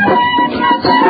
Música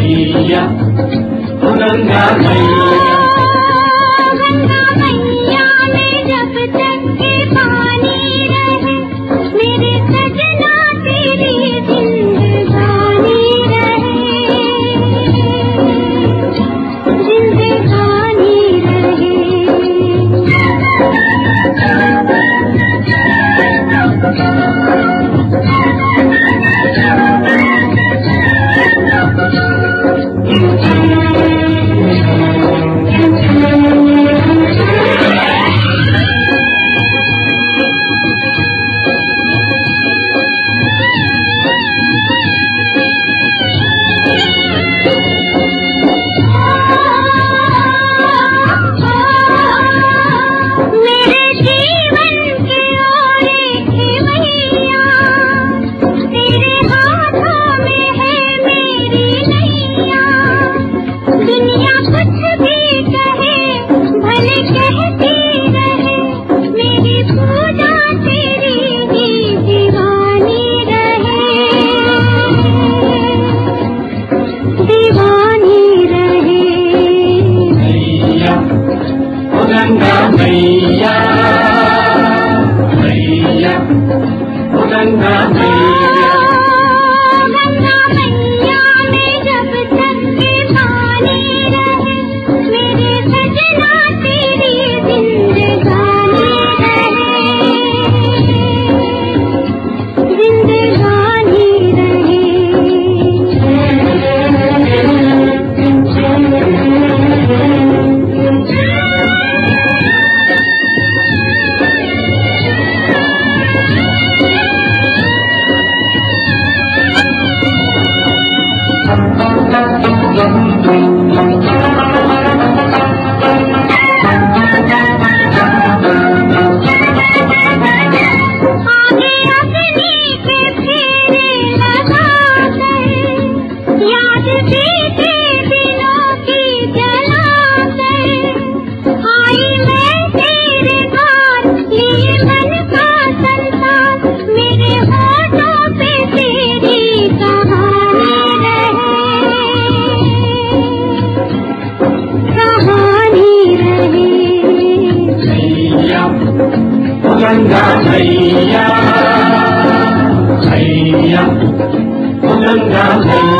bahagia mendengarnya. Ganga मैया मैया गंगा मैया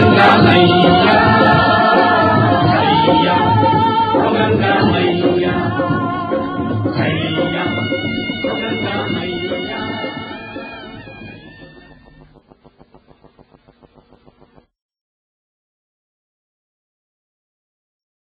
لا